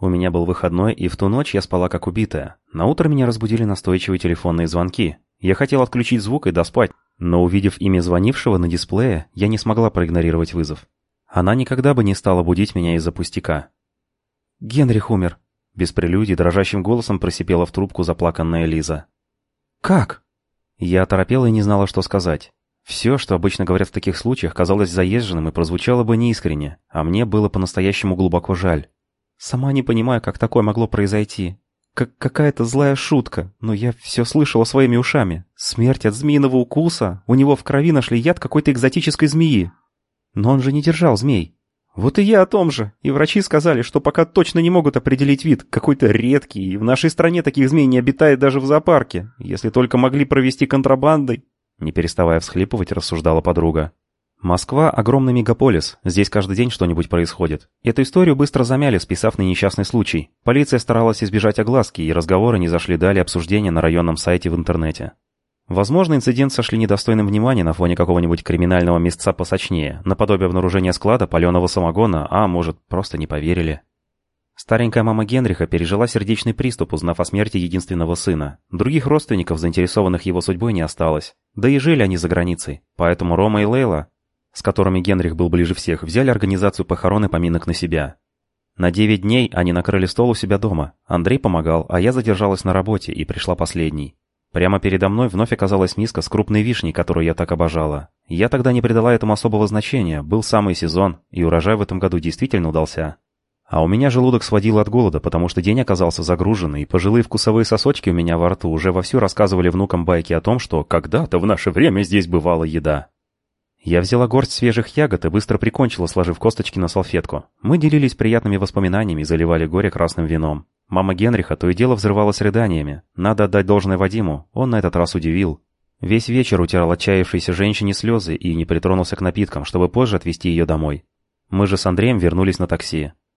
У меня был выходной, и в ту ночь я спала как убитая. На утро меня разбудили настойчивые телефонные звонки. Я хотел отключить звук и доспать, но увидев имя звонившего на дисплее, я не смогла проигнорировать вызов. Она никогда бы не стала будить меня из-за пустяка. «Генрих умер», — без прелюдий дрожащим голосом просипела в трубку заплаканная Лиза. «Как?» Я оторопела и не знала, что сказать. Все, что обычно говорят в таких случаях, казалось заезженным и прозвучало бы неискренне, а мне было по-настоящему глубоко жаль. Сама не понимаю, как такое могло произойти. Как какая-то злая шутка, но я все слышала своими ушами. Смерть от змеиного укуса, у него в крови нашли яд какой-то экзотической змеи. Но он же не держал змей. Вот и я о том же. И врачи сказали, что пока точно не могут определить вид, какой-то редкий, и в нашей стране таких змей не обитает даже в зоопарке, если только могли провести контрабандой. Не переставая всхлипывать, рассуждала подруга. Москва – огромный мегаполис, здесь каждый день что-нибудь происходит. Эту историю быстро замяли, списав на несчастный случай. Полиция старалась избежать огласки, и разговоры не зашли далее обсуждения на районном сайте в интернете. Возможно, инцидент сошли недостойным внимания на фоне какого-нибудь криминального места посочнее, наподобие обнаружения склада паленого самогона, а может, просто не поверили. Старенькая мама Генриха пережила сердечный приступ, узнав о смерти единственного сына. Других родственников, заинтересованных его судьбой, не осталось. Да и жили они за границей. Поэтому Рома и Лейла, с которыми Генрих был ближе всех, взяли организацию похорон и поминок на себя. На девять дней они накрыли стол у себя дома. Андрей помогал, а я задержалась на работе и пришла последней. Прямо передо мной вновь оказалась миска с крупной вишней, которую я так обожала. Я тогда не придала этому особого значения, был самый сезон, и урожай в этом году действительно удался. А у меня желудок сводил от голода, потому что день оказался загруженный, и пожилые вкусовые сосочки у меня во рту уже вовсю рассказывали внукам байки о том, что когда-то в наше время здесь бывала еда. Я взяла горсть свежих ягод и быстро прикончила, сложив косточки на салфетку. Мы делились приятными воспоминаниями и заливали горе красным вином. Мама Генриха то и дело взрывалась рыданиями. Надо отдать должное Вадиму, он на этот раз удивил. Весь вечер утирал отчаявшейся женщине слезы и не притронулся к напиткам, чтобы позже отвезти ее домой. Мы же с Андреем вернулись на такси.